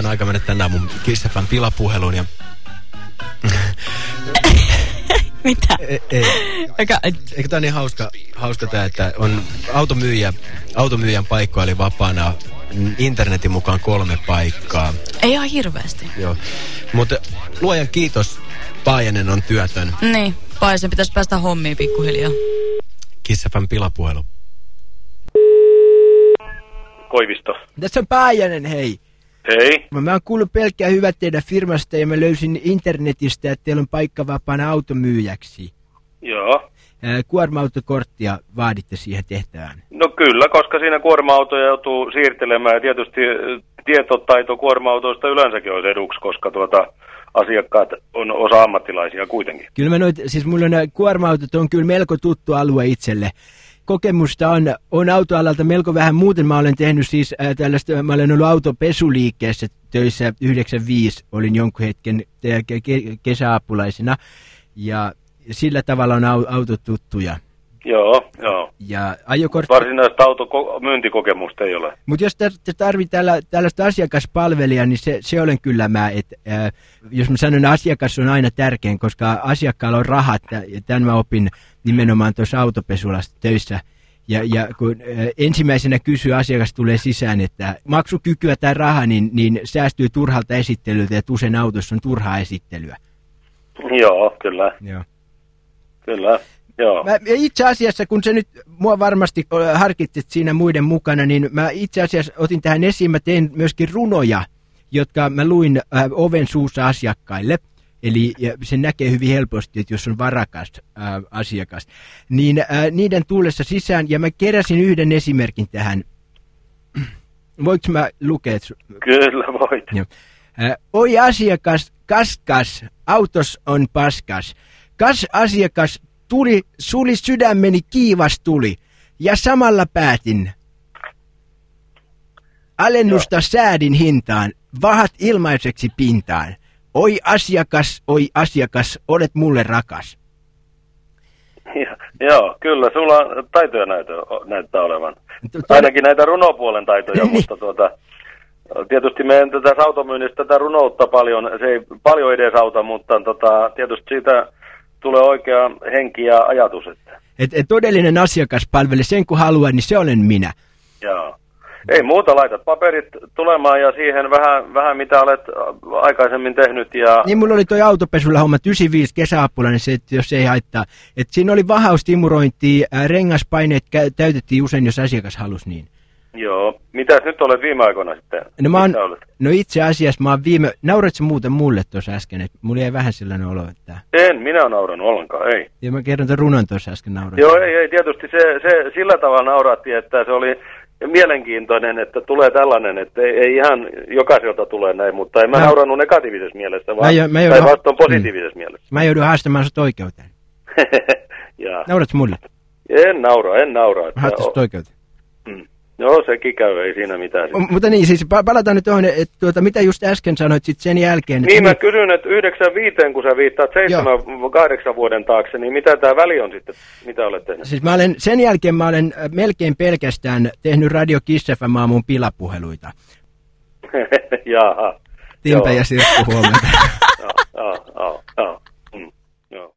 on aika mennä tänään mun Kissafan pilapuheluun ja... Mitä? Ei, ei. Eikä, Eikö tää niin hauska, hauska tää, että on automyyjä, automyyjän paikka oli vapaana internetin mukaan kolme paikkaa. ei ihan hirveästi. Joo. Mutta luojan kiitos, Paajanen on työtön. Niin, Paisen pitäisi päästä hommiin pikkuhiljaa. Kissafan pilapuhelu. Koivisto. Tässä on Paajanen, hei. Hei. Mä, mä oon kuullut pelkkää hyvät teidän firmasta ja mä löysin internetistä, että teillä on paikka vapaana automyyjäksi. Joo. Kuorma-autokorttia vaaditte siihen tehtävään. No kyllä, koska siinä kuorma-autoja joutuu siirtelemään ja tietysti tietotaito kuorma-autoista yleensäkin olisi eduksi, koska tuota, asiakkaat on osa ammattilaisia kuitenkin. Kyllä mä noit, siis mulla on kuorma-autot on kyllä melko tuttu alue itselle. Kokemusta on, on autoalalta melko vähän. Muuten mä olen tehnyt siis ää, tällaista, mä olen ollut autopesuliikkeessä töissä 95, olin jonkun hetken ke- ke- kesäapulaisena. Ja sillä tavalla on au, autot tuttuja. Joo, joo. Ja ajokortti... Varsinaista automyyntikokemusta ei ole. Mutta jos tarvitsee tällä, tällaista asiakaspalvelijaa, niin se, se olen kyllä mä, että äh, jos mä sanon asiakas on aina tärkein, koska asiakkaalla on rahat, ja ja tämän mä opin nimenomaan tuossa autopesulassa töissä. Ja, ja kun äh, ensimmäisenä kysyy, asiakas tulee sisään, että maksukykyä tai raha, niin, niin säästyy turhalta esittelyltä, että usein autossa on turhaa esittelyä. Joo, kyllä, Joo. kyllä. Joo. Mä, ja itse asiassa, kun se nyt mua varmasti harkitsit siinä muiden mukana, niin mä itse asiassa otin tähän esiin, mä tein myöskin runoja, jotka mä luin äh, oven suussa asiakkaille. Eli ja se näkee hyvin helposti, että jos on varakas äh, asiakas. Niin äh, niiden tullessa sisään, ja mä keräsin yhden esimerkin tähän. Voinko mä lukea? Kyllä voit. Joo. Äh, oi asiakas, kaskas, autos on paskas. Kas asiakas, tuli, suli sydämeni kiivas tuli. Ja samalla päätin. Alennusta Joo. säädin hintaan, vahat ilmaiseksi pintaan. Oi asiakas, oi asiakas, olet mulle rakas. Joo, kyllä, sulla taitoja näytä, näyttää olevan. Ainakin näitä runopuolen taitoja, Niin. mutta tuota, tietysti meidän tätä automyynnistä tätä runoutta paljon, se ei paljon edesauta, mutta tota, tietysti siitä tulee oikea henki ja ajatus. Että, Et, et todellinen asiakaspalvelu, sen kun haluan, niin se olen minä. joo. Ei muuta, laitat paperit tulemaan ja siihen vähän, vähän mitä olet aikaisemmin tehnyt. Ja, Niin mulla oli toi autopesulla homma 95 kesäapula, niin se, että jos ei haittaa. Et siinä oli vahaustimurointia, ää, rengaspaineet täytettiin usein, jos asiakas halusi niin. Joo. Mitäs nyt olet viime aikoina sitten? No, mä oon, no itse asiassa mä oon viime, naurat sä muuten mulle tuossa äsken, että mulla jäi vähän sellainen olo, että... En, minä naurannut ollenkaan, ei. Ja mä kerron ton runon tuossa äsken naurat. Joo, ei, ei, tietysti se, se sillä tavalla nauratti, että se oli mielenkiintoinen, että tulee tällainen, että ei, ei ihan jokaiselta tule näin, mutta en mä Mä- naurannut negatiivisessa mielessä, vaan jo- mä joudun- päinvastoin positiivisessa mielessä. Mä joudun haastamaan sut oikeuteen. ja, Naurat sä mulle? en naura, en naura. Sut oikeuteen. Mm. Joo, sekin käy, ei siinä mitään. O, mutta niin, siis pa- palataan nyt tuohon, että tuota, mitä just äsken sanoit sit sen jälkeen. Niin mä että kysyn, että 95, kun sä viittaat 7-8 vuoden taakse, niin mitä tämä väli on sitten, mitä olet tehnyt? Siis mä olen, sen jälkeen mä olen äh, melkein pelkästään tehnyt Radio Kiss FM aamun pilapuheluita. Jaha. Timpe ja Sirkku huomenta. Joo, joo, joo, joo.